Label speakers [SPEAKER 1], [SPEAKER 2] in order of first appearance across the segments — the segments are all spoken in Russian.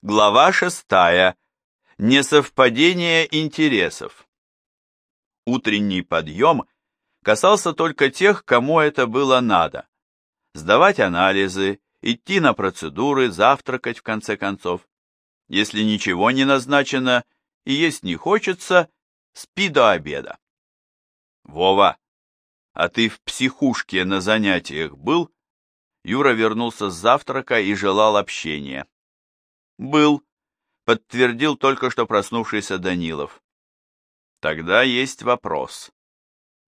[SPEAKER 1] Глава шестая. Несовпадение интересов. Утренний подъем касался только тех, кому это было надо. Сдавать анализы, идти на процедуры, завтракать в конце концов. Если ничего не назначено и есть не хочется, спи до обеда. Вова, а ты в психушке на занятиях был? Юра вернулся с завтрака и желал общения. Был, подтвердил только что проснувшийся Данилов. Тогда есть вопрос.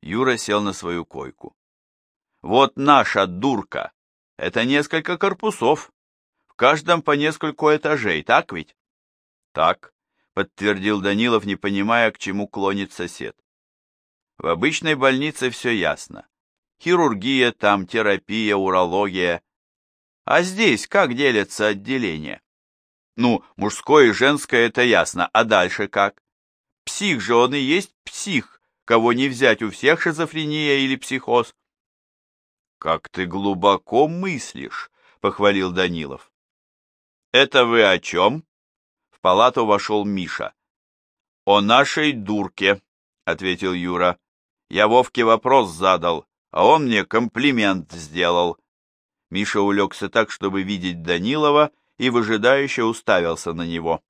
[SPEAKER 1] Юра сел на свою койку. Вот наша дурка. Это несколько корпусов. В каждом по нескольку этажей, так ведь? Так, подтвердил Данилов, не понимая, к чему клонит сосед. В обычной больнице все ясно. Хирургия там, терапия, урология. А здесь как делятся отделения? Ну, мужское и женское это ясно, а дальше как? Псих же он и есть псих, кого не взять у всех шизофрения или психоз. Как ты глубоко мыслишь, похвалил Данилов. Это вы о чем? В палату вошел Миша. О нашей дурке, ответил Юра. Я Вовке вопрос задал, а он мне комплимент сделал. Миша улегся так, чтобы видеть Данилова, и выжидающе уставился на него.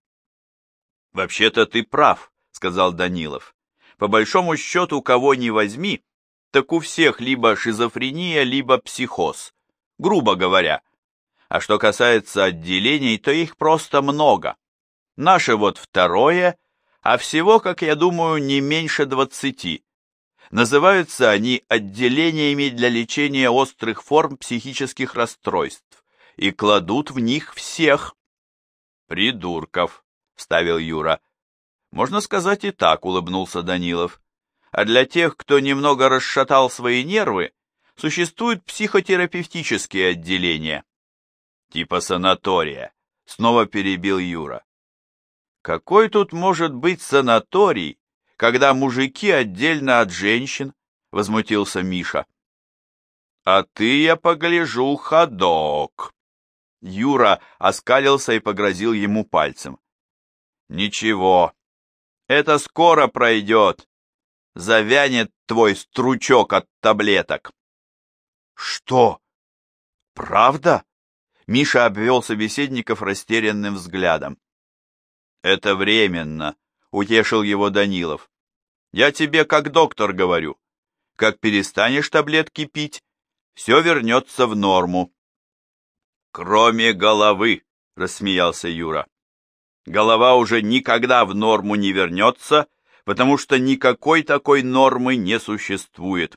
[SPEAKER 1] «Вообще-то ты прав», — сказал Данилов. «По большому счету, кого не возьми, так у всех либо шизофрения, либо психоз, грубо говоря. А что касается отделений, то их просто много. Наше вот второе, а всего, как я думаю, не меньше двадцати. Называются они отделениями для лечения острых форм психических расстройств и кладут в них всех. Придурков, вставил Юра. Можно сказать и так, улыбнулся Данилов. А для тех, кто немного расшатал свои нервы, существуют психотерапевтические отделения. Типа санатория, снова перебил Юра. Какой тут может быть санаторий, когда мужики отдельно от женщин? Возмутился Миша. А ты, я погляжу, ходок. Юра оскалился и погрозил ему пальцем. «Ничего, это скоро пройдет. Завянет твой стручок от таблеток». «Что? Правда?» Миша обвел собеседников растерянным взглядом. «Это временно», — утешил его Данилов. «Я тебе как доктор говорю. Как перестанешь таблетки пить, все вернется в норму». «Кроме головы», — рассмеялся Юра. «Голова уже никогда в норму не вернется, потому что никакой такой нормы не существует».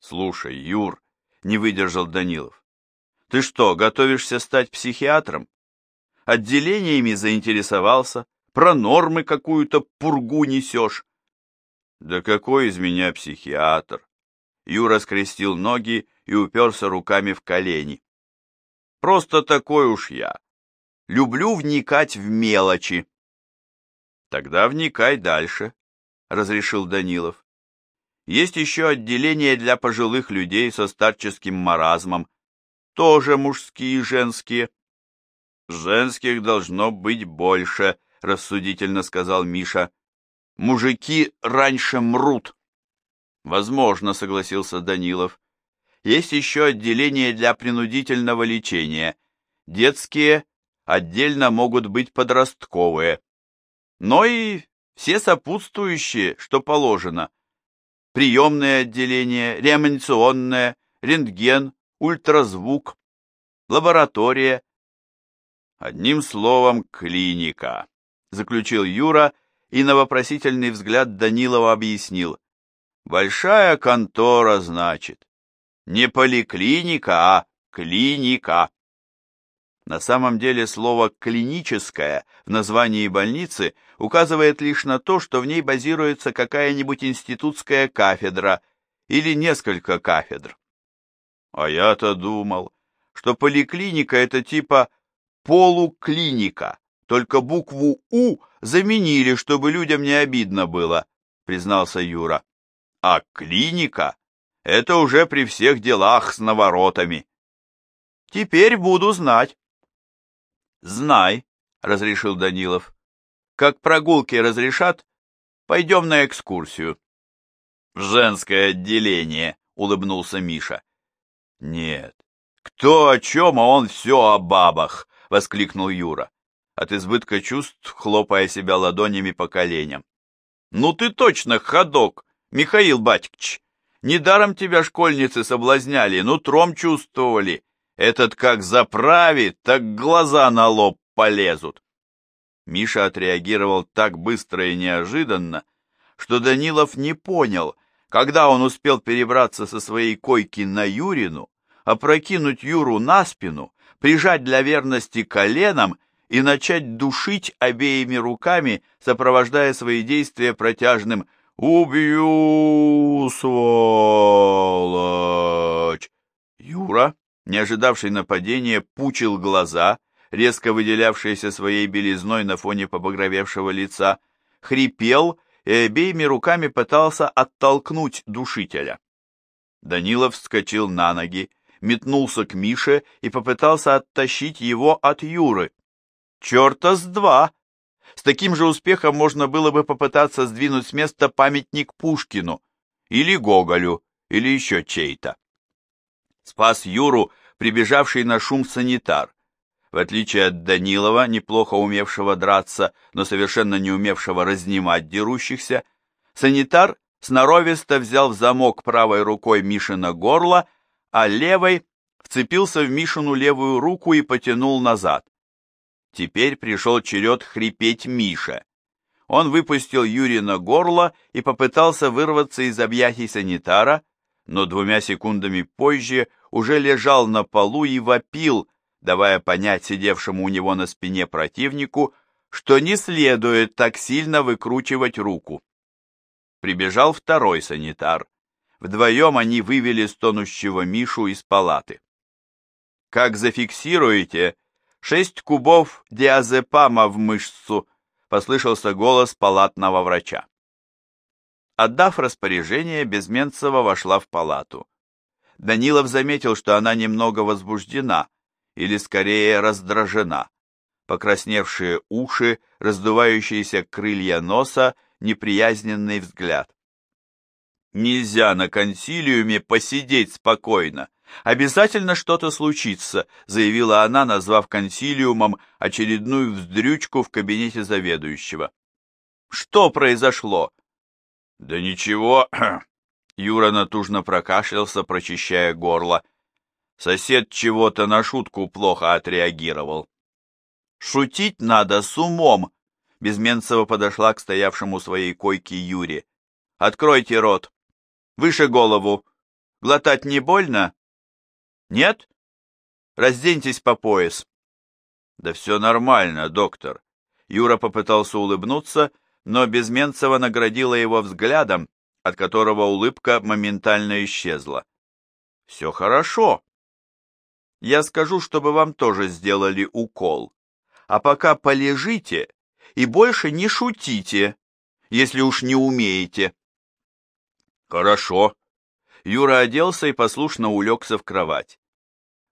[SPEAKER 1] «Слушай, Юр», — не выдержал Данилов, — «ты что, готовишься стать психиатром? Отделениями заинтересовался, про нормы какую-то пургу несешь». «Да какой из меня психиатр?» Юра скрестил ноги и уперся руками в колени. Просто такой уж я. Люблю вникать в мелочи. Тогда вникай дальше, разрешил Данилов. Есть еще отделение для пожилых людей со старческим маразмом, тоже мужские и женские. Женских должно быть больше, рассудительно сказал Миша. Мужики раньше мрут. Возможно, согласился Данилов. Есть еще отделение для принудительного лечения. Детские, отдельно могут быть подростковые. Но и все сопутствующие, что положено. Приемное отделение, реанимационное, рентген, ультразвук, лаборатория. Одним словом, клиника, заключил Юра и на вопросительный взгляд Данилова объяснил. Большая контора, значит. Не поликлиника, а клиника. На самом деле слово «клиническое» в названии больницы указывает лишь на то, что в ней базируется какая-нибудь институтская кафедра или несколько кафедр. А я-то думал, что поликлиника это типа полуклиника, только букву «У» заменили, чтобы людям не обидно было, признался Юра. А клиника это уже при всех делах с наворотами. Теперь буду знать. Знай, разрешил Данилов. Как прогулки разрешат, пойдем на экскурсию. Женское отделение, улыбнулся Миша. Нет, кто о чем, а он все о бабах, воскликнул Юра, от избытка чувств хлопая себя ладонями по коленям. Ну ты точно ходок, Михаил Батькч. Недаром тебя школьницы соблазняли, нутром чувствовали. Этот как заправит, так глаза на лоб полезут. Миша отреагировал так быстро и неожиданно, что Данилов не понял, когда он успел перебраться со своей койки на Юрину, опрокинуть Юру на спину, прижать для верности коленом и начать душить обеими руками, сопровождая свои действия протяжным «Убью, сволочь!» Юра, не ожидавший нападения, пучил глаза, резко выделявшиеся своей белизной на фоне побагровевшего лица, хрипел и обеими руками пытался оттолкнуть душителя. Данилов вскочил на ноги, метнулся к Мише и попытался оттащить его от Юры. Черта с два! С таким же успехом можно было бы попытаться сдвинуть с места памятник Пушкину, или Гоголю, или еще чей-то. Спас Юру, прибежавший на шум санитар. В отличие от Данилова, неплохо умевшего драться, но совершенно не умевшего разнимать дерущихся, санитар сноровисто взял в замок правой рукой Мишина горло, а левой вцепился в Мишину левую руку и потянул назад. Теперь пришел черед хрипеть Миша. Он выпустил Юрина горло и попытался вырваться из объятий санитара, но двумя секундами позже уже лежал на полу и вопил, давая понять сидевшему у него на спине противнику, что не следует так сильно выкручивать руку. Прибежал второй санитар. Вдвоем они вывели стонущего Мишу из палаты. «Как зафиксируете, шесть кубов диазепама в мышцу», послышался голос палатного врача. Отдав распоряжение, Безменцева вошла в палату. Данилов заметил, что она немного возбуждена, или скорее раздражена. Покрасневшие уши, раздувающиеся крылья носа, неприязненный взгляд. Нельзя на консилиуме посидеть спокойно. Обязательно что-то случится, заявила она, назвав консилиумом очередную вздрючку в кабинете заведующего. Что произошло? Да ничего. Юра натужно прокашлялся, прочищая горло. Сосед чего-то на шутку плохо отреагировал. Шутить надо с умом. Безменцева подошла к стоявшему своей койке Юре. Откройте рот. Выше голову. Глотать не больно? Нет? Разденьтесь по пояс. Да все нормально, доктор. Юра попытался улыбнуться, но Безменцева наградила его взглядом, от которого улыбка моментально исчезла. Все хорошо. Я скажу, чтобы вам тоже сделали укол. А пока полежите и больше не шутите, если уж не умеете. Хорошо. Юра оделся и послушно улегся в кровать.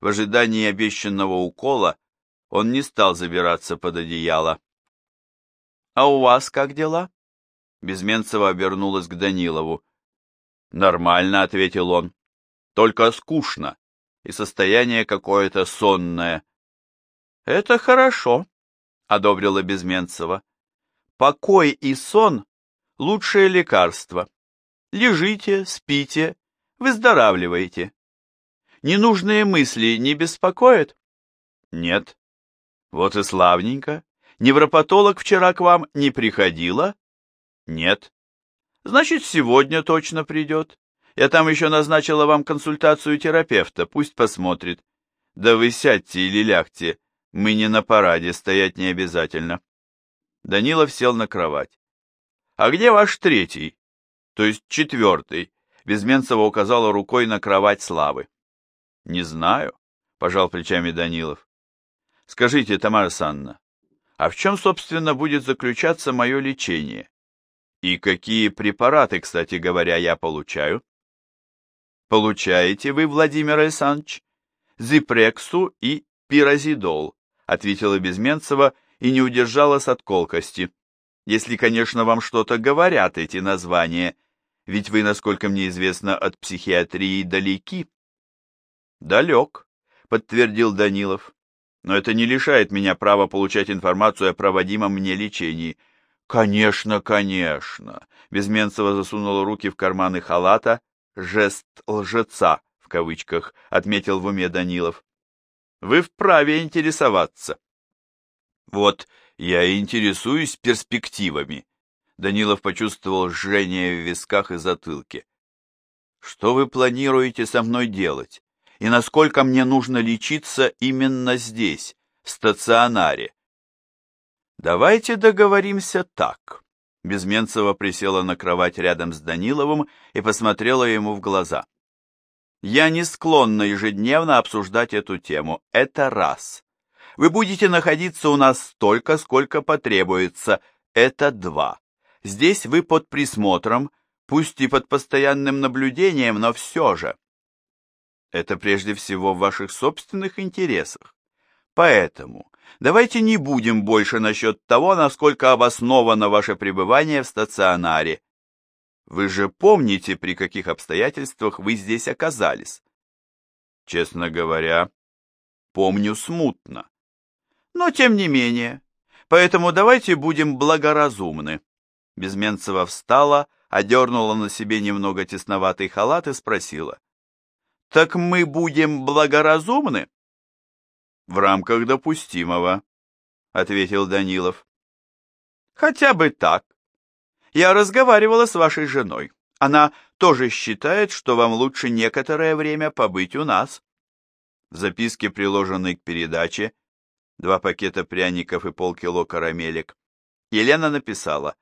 [SPEAKER 1] В ожидании обещанного укола он не стал забираться под одеяло. «А у вас как дела?» Безменцева обернулась к Данилову. «Нормально», — ответил он. «Только скучно и состояние какое-то сонное. Это хорошо, одобрила Безменцева. Покой и сон — лучшее лекарство. Лежите, спите, выздоравливайте. Ненужные мысли не беспокоят? Нет. Вот и славненько. Невропатолог вчера к вам не приходила? Нет. Значит, сегодня точно придет. Я там еще назначила вам консультацию терапевта, пусть посмотрит. Да вы сядьте или лягте, мы не на параде, стоять не обязательно. Данилов сел на кровать. А где ваш третий? То есть четвертый? Безменцева указала рукой на кровать Славы. Не знаю, пожал плечами Данилов. Скажите, Тамара Санна, а в чем, собственно, будет заключаться мое лечение? И какие препараты, кстати говоря, я получаю? Получаете вы, Владимир Александрович, зипрексу и пиразидол, ответила Безменцева и не удержалась от колкости. Если, конечно, вам что-то говорят эти названия, ведь вы, насколько мне известно, от психиатрии далеки. Далек, подтвердил Данилов. Но это не лишает меня права получать информацию о проводимом мне лечении. Конечно, конечно. Безменцева засунула руки в карманы халата. Жест лжеца, в кавычках, отметил в уме Данилов. Вы вправе интересоваться. Вот я и интересуюсь перспективами. Данилов почувствовал жжение в висках и затылке. Что вы планируете со мной делать? И насколько мне нужно лечиться именно здесь, в стационаре? Давайте договоримся так. Безменцева присела на кровать рядом с Даниловым и посмотрела ему в глаза. Я не склонна ежедневно обсуждать эту тему. Это раз. Вы будете находиться у нас столько, сколько потребуется. Это два. Здесь вы под присмотром, пусть и под постоянным наблюдением, но все же. Это прежде всего в ваших собственных интересах. Поэтому давайте не будем больше насчет того, насколько обосновано ваше пребывание в стационаре. Вы же помните, при каких обстоятельствах вы здесь оказались? Честно говоря, помню смутно. Но тем не менее, поэтому давайте будем благоразумны. Безменцева встала, одернула на себе немного тесноватый халат и спросила. «Так мы будем благоразумны?» «В рамках допустимого», — ответил Данилов. «Хотя бы так. Я разговаривала с вашей женой. Она тоже считает, что вам лучше некоторое время побыть у нас». В записке, приложенной к передаче, два пакета пряников и полкило карамелек, Елена написала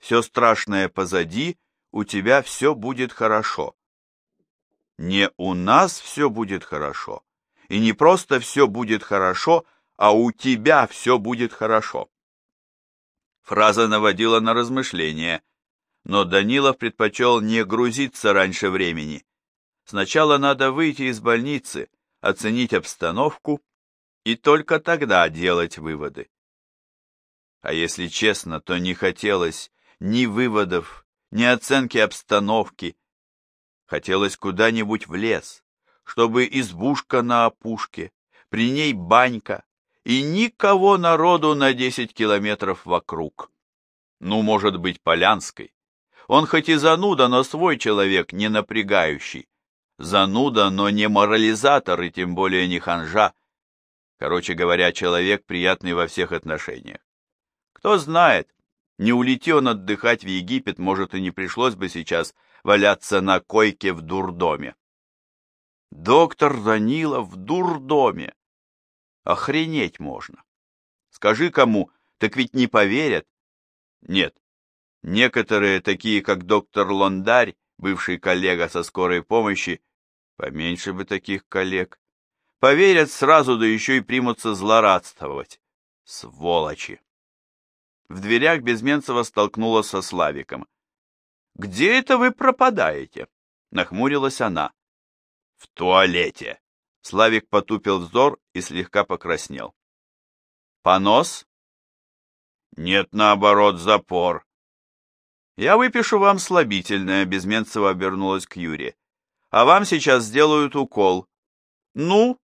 [SPEAKER 1] все страшное позади, у тебя все будет хорошо. Не у нас все будет хорошо, и не просто все будет хорошо, а у тебя все будет хорошо. Фраза наводила на размышления, но Данилов предпочел не грузиться раньше времени. Сначала надо выйти из больницы, оценить обстановку и только тогда делать выводы. А если честно, то не хотелось ни выводов, ни оценки обстановки. Хотелось куда-нибудь в лес, чтобы избушка на опушке, при ней банька, и никого народу на десять километров вокруг. Ну, может быть, Полянской. Он хоть и зануда, но свой человек, не напрягающий. Зануда, но не морализатор и тем более не ханжа. Короче говоря, человек приятный во всех отношениях. Кто знает, не улети он отдыхать в Египет, может, и не пришлось бы сейчас валяться на койке в дурдоме. Доктор Данилов в дурдоме. Охренеть можно. Скажи кому, так ведь не поверят. Нет, некоторые, такие как доктор Лондарь, бывший коллега со скорой помощи, поменьше бы таких коллег, поверят сразу, да еще и примутся злорадствовать. Сволочи! В дверях Безменцева столкнулась со Славиком. «Где это вы пропадаете?» — нахмурилась она. «В туалете!» Славик потупил взор и слегка покраснел. «Понос?» «Нет, наоборот, запор». «Я выпишу вам слабительное», — Безменцева обернулась к Юре. «А вам сейчас сделают укол. Ну,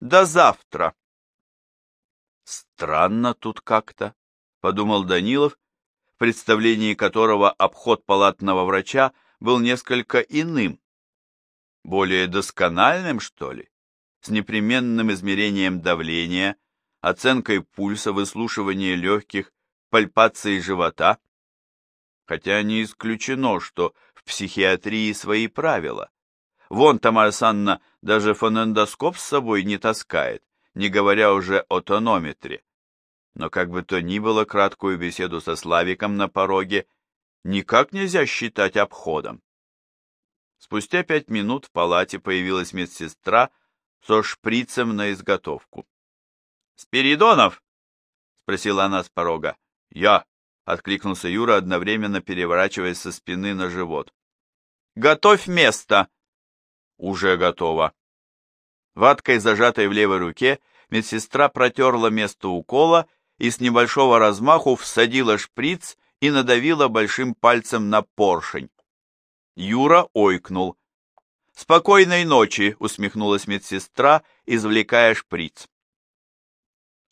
[SPEAKER 1] до завтра». «Странно тут как-то», подумал Данилов, в представлении которого обход палатного врача был несколько иным, более доскональным, что ли, с непременным измерением давления, оценкой пульса, выслушивания легких, пальпацией живота, хотя не исключено, что в психиатрии свои правила. Вон Тамара Санна даже фонендоскоп с собой не таскает, не говоря уже о тонометре но как бы то ни было краткую беседу со Славиком на пороге никак нельзя считать обходом. Спустя пять минут в палате появилась медсестра со шприцем на изготовку. «Спиридонов?» — спросила она с порога. «Я», — откликнулся Юра, одновременно переворачиваясь со спины на живот. «Готовь место!» «Уже готово». Ваткой, зажатой в левой руке, медсестра протерла место укола и с небольшого размаху всадила шприц и надавила большим пальцем на поршень. Юра ойкнул. «Спокойной ночи!» — усмехнулась медсестра, извлекая шприц.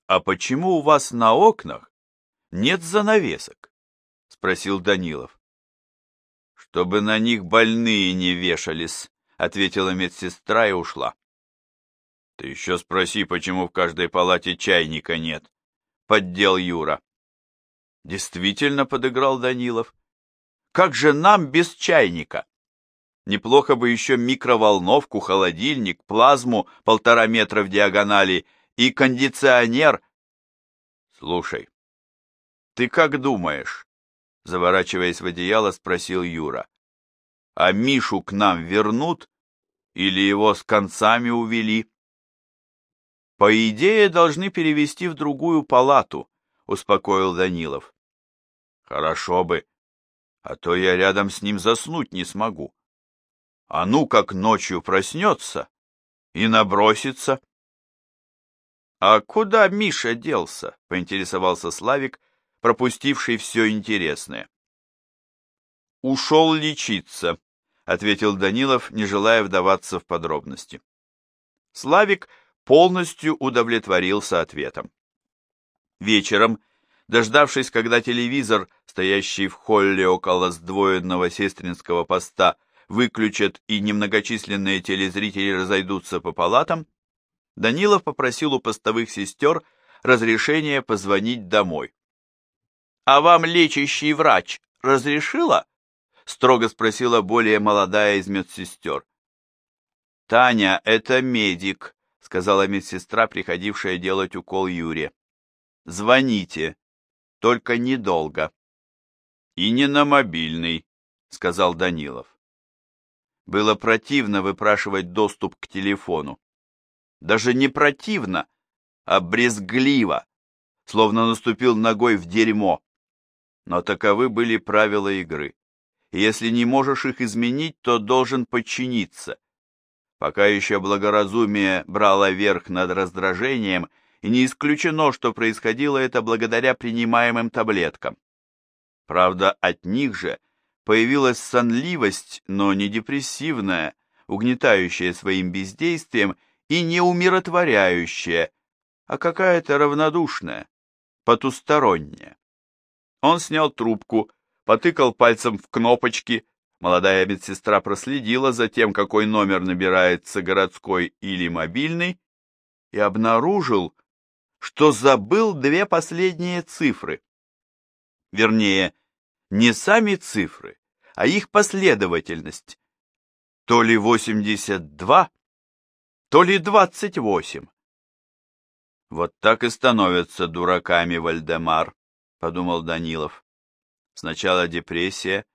[SPEAKER 1] «А почему у вас на окнах нет занавесок?» — спросил Данилов. «Чтобы на них больные не вешались», — ответила медсестра и ушла. «Ты еще спроси, почему в каждой палате чайника нет», — поддел Юра. Действительно подыграл Данилов. «Как же нам без чайника?» Неплохо бы еще микроволновку, холодильник, плазму полтора метра в диагонали и кондиционер. Слушай, ты как думаешь? Заворачиваясь в одеяло, спросил Юра. А Мишу к нам вернут? Или его с концами увели? По идее, должны перевести в другую палату, успокоил Данилов. Хорошо бы, а то я рядом с ним заснуть не смогу а ну как ночью проснется и набросится. — А куда Миша делся? — поинтересовался Славик, пропустивший все интересное. — Ушел лечиться, — ответил Данилов, не желая вдаваться в подробности. Славик полностью удовлетворился ответом. Вечером, дождавшись, когда телевизор, стоящий в холле около сдвоенного сестринского поста, выключат и немногочисленные телезрители разойдутся по палатам, Данилов попросил у постовых сестер разрешения позвонить домой. «А вам лечащий врач разрешила?» — строго спросила более молодая из медсестер. «Таня, это медик», — сказала медсестра, приходившая делать укол Юре. «Звоните, только недолго». «И не на мобильный», — сказал Данилов. Было противно выпрашивать доступ к телефону. Даже не противно, а брезгливо, словно наступил ногой в дерьмо. Но таковы были правила игры. И если не можешь их изменить, то должен подчиниться. Пока еще благоразумие брало верх над раздражением, и не исключено, что происходило это благодаря принимаемым таблеткам. Правда, от них же – появилась сонливость, но не депрессивная, угнетающая своим бездействием и не умиротворяющая, а какая-то равнодушная, потусторонняя. Он снял трубку, потыкал пальцем в кнопочки, молодая медсестра проследила за тем, какой номер набирается городской или мобильный, и обнаружил, что забыл две последние цифры. Вернее, не сами цифры, а их последовательность. То ли 82, то ли 28. Вот так и становятся дураками Вальдемар, подумал Данилов. Сначала депрессия,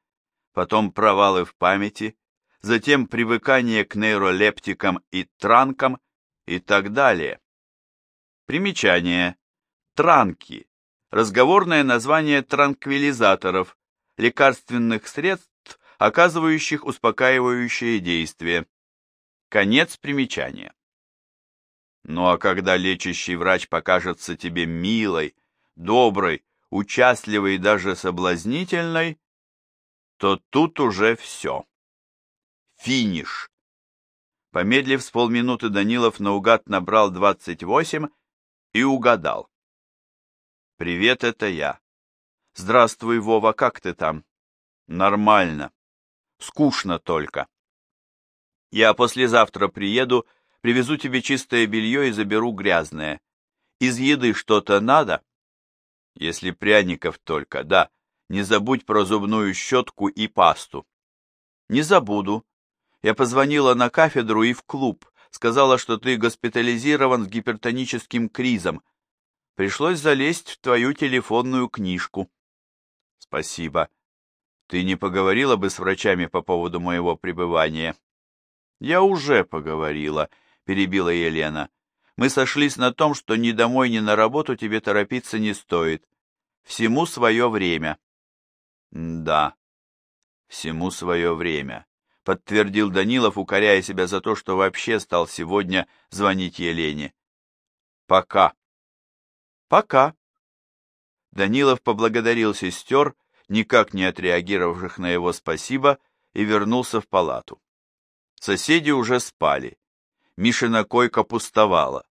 [SPEAKER 1] потом провалы в памяти, затем привыкание к нейролептикам и транкам и так далее. Примечание. Транки. Разговорное название транквилизаторов, лекарственных средств, оказывающих успокаивающее действие. Конец примечания. Ну а когда лечащий врач покажется тебе милой, доброй, участливой и даже соблазнительной, то тут уже все. Финиш. Помедлив с полминуты, Данилов наугад набрал 28 и угадал. «Привет, это я. «Здравствуй, Вова, как ты там?» «Нормально. Скучно только. Я послезавтра приеду, привезу тебе чистое белье и заберу грязное. Из еды что-то надо?» «Если пряников только, да. Не забудь про зубную щетку и пасту». «Не забуду. Я позвонила на кафедру и в клуб. Сказала, что ты госпитализирован с гипертоническим кризом. Пришлось залезть в твою телефонную книжку». Спасибо. Ты не поговорила бы с врачами по поводу моего пребывания? Я уже поговорила, перебила Елена. Мы сошлись на том, что ни домой, ни на работу тебе торопиться не стоит. Всему свое время. Да, всему свое время, подтвердил Данилов, укоряя себя за то, что вообще стал сегодня звонить Елене. Пока. Пока, Данилов поблагодарил сестер, никак не отреагировавших на его спасибо, и вернулся в палату. Соседи уже спали. Мишина койка пустовала.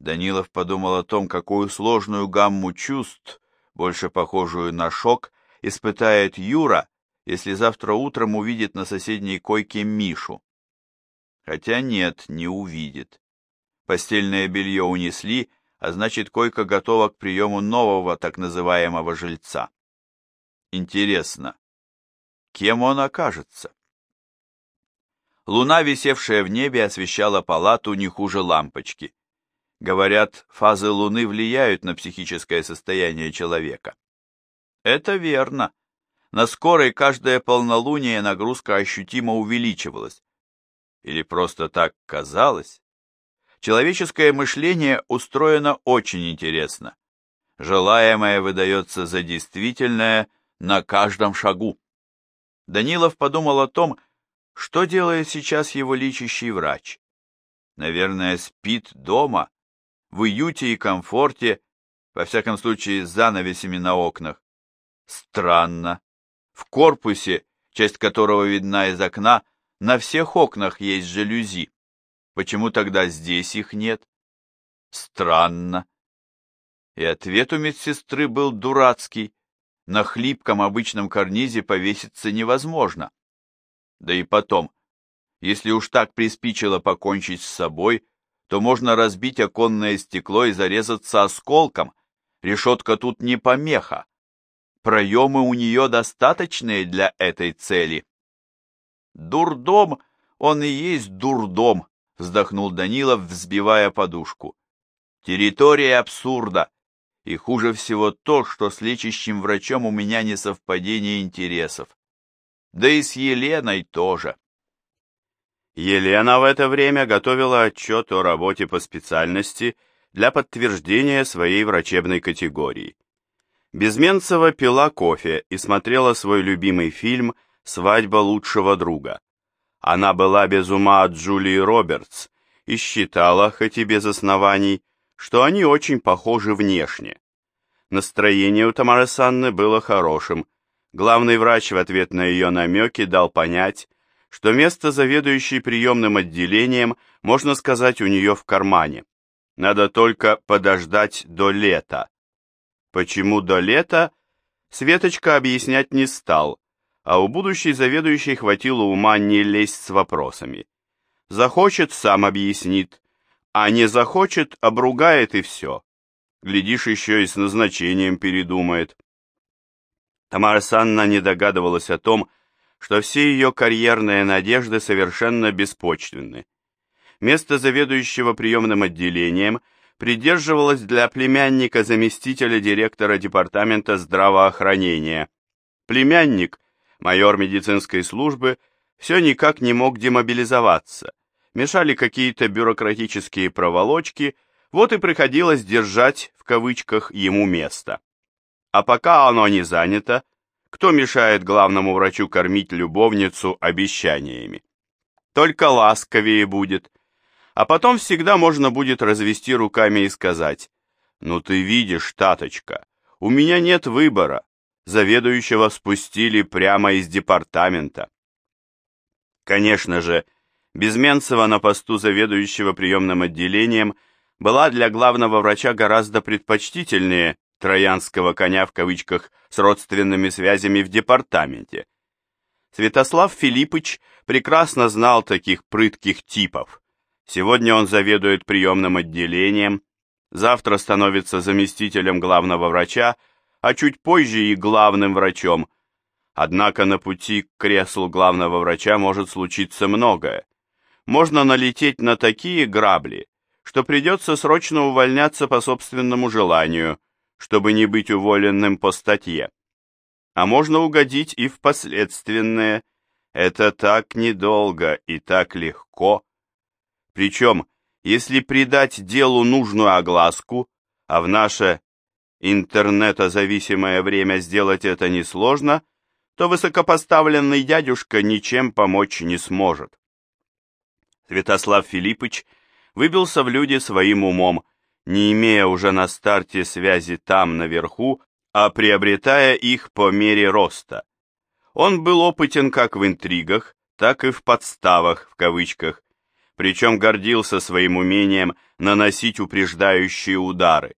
[SPEAKER 1] Данилов подумал о том, какую сложную гамму чувств, больше похожую на шок, испытает Юра, если завтра утром увидит на соседней койке Мишу. Хотя нет, не увидит. Постельное белье унесли, а значит, койка готова к приему нового так называемого жильца. Интересно, кем он окажется? Луна, висевшая в небе, освещала палату не хуже лампочки. Говорят, фазы Луны влияют на психическое состояние человека. Это верно. На скорой каждое полнолуние нагрузка ощутимо увеличивалась. Или просто так казалось? Человеческое мышление устроено очень интересно. Желаемое выдается за действительное на каждом шагу. Данилов подумал о том, что делает сейчас его лечащий врач. Наверное, спит дома, в уюте и комфорте, во всяком случае с занавесями на окнах. Странно. В корпусе, часть которого видна из окна, на всех окнах есть жалюзи. Почему тогда здесь их нет? Странно. И ответ у медсестры был дурацкий. На хлипком обычном карнизе повеситься невозможно. Да и потом, если уж так приспичило покончить с собой, то можно разбить оконное стекло и зарезаться осколком. Решетка тут не помеха. Проемы у нее достаточные для этой цели. Дурдом, он и есть дурдом, вздохнул Данилов, взбивая подушку. Территория абсурда. И хуже всего то, что с лечащим врачом у меня не совпадение интересов. Да и с Еленой тоже.
[SPEAKER 2] Елена в это время готовила отчет о работе по специальности для подтверждения своей врачебной категории. Безменцева пила кофе и смотрела свой любимый фильм «Свадьба лучшего друга». Она была без ума от Джулии Робертс и считала, хоть и без оснований, что они очень похожи внешне. Настроение у Тамары Санны было хорошим. Главный врач в ответ на ее намеки дал понять, что место заведующей приемным отделением, можно сказать, у нее в кармане. Надо только подождать до лета. Почему до лета, Светочка объяснять не стал, а у будущей заведующей хватило ума не лезть с вопросами. Захочет, сам объяснит, а не захочет, обругает и все. Глядишь, еще и с назначением передумает. Тамара Санна не догадывалась о том, что все ее карьерные надежды совершенно беспочвенны. Место заведующего приемным отделением – придерживалась для племянника заместителя директора департамента здравоохранения. Племянник, майор медицинской службы, все никак не мог демобилизоваться. Мешали какие-то бюрократические проволочки, вот и приходилось держать, в кавычках, ему место. А пока оно не занято, кто мешает главному врачу кормить любовницу обещаниями? Только ласковее будет – а потом всегда можно будет развести руками и сказать, «Ну ты видишь, таточка, у меня нет выбора, заведующего спустили прямо из департамента». Конечно же, Безменцева на посту заведующего приемным отделением была для главного врача гораздо предпочтительнее троянского коня в кавычках с родственными связями в департаменте. Святослав Филиппыч прекрасно знал таких прытких типов. Сегодня он заведует приемным отделением, завтра становится заместителем главного врача, а чуть позже и главным врачом. Однако на пути к креслу главного врача может случиться многое. Можно налететь на такие грабли, что придется срочно увольняться по собственному желанию, чтобы не быть уволенным по статье. А можно угодить и в последственное. Это так недолго и так легко. Причем, если придать делу нужную огласку, а в наше интернетозависимое время сделать это несложно, то высокопоставленный дядюшка ничем помочь не сможет. Святослав Филиппыч выбился в люди своим умом, не имея уже на старте связи там, наверху, а приобретая их по мере роста. Он был опытен как в интригах, так и в подставах, в кавычках, причем гордился своим умением наносить упреждающие удары.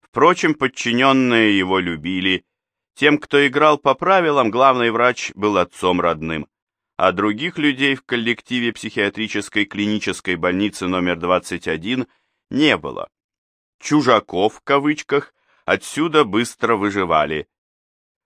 [SPEAKER 2] Впрочем, подчиненные его любили. Тем, кто играл по правилам, главный врач был отцом родным, а других людей в коллективе психиатрической клинической больницы номер 21 не было. «Чужаков» в кавычках отсюда быстро выживали.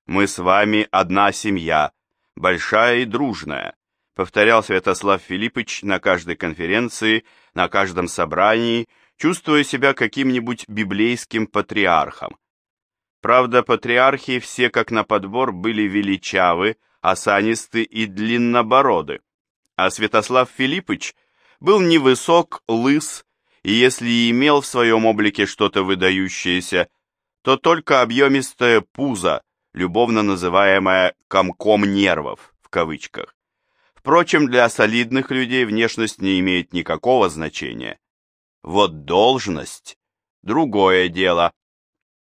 [SPEAKER 2] «Мы с вами одна семья, большая и дружная», повторял Святослав Филиппович на каждой конференции, на каждом собрании, чувствуя себя каким-нибудь библейским патриархом. Правда, патриархи все как на подбор были величавы, осанисты и длиннобороды, а Святослав Филиппович был невысок, лыс, и если и имел в своем облике что-то выдающееся, то только объемистое пузо, любовно называемое «комком нервов» в кавычках. Впрочем, для солидных людей внешность не имеет никакого значения. Вот должность – другое дело.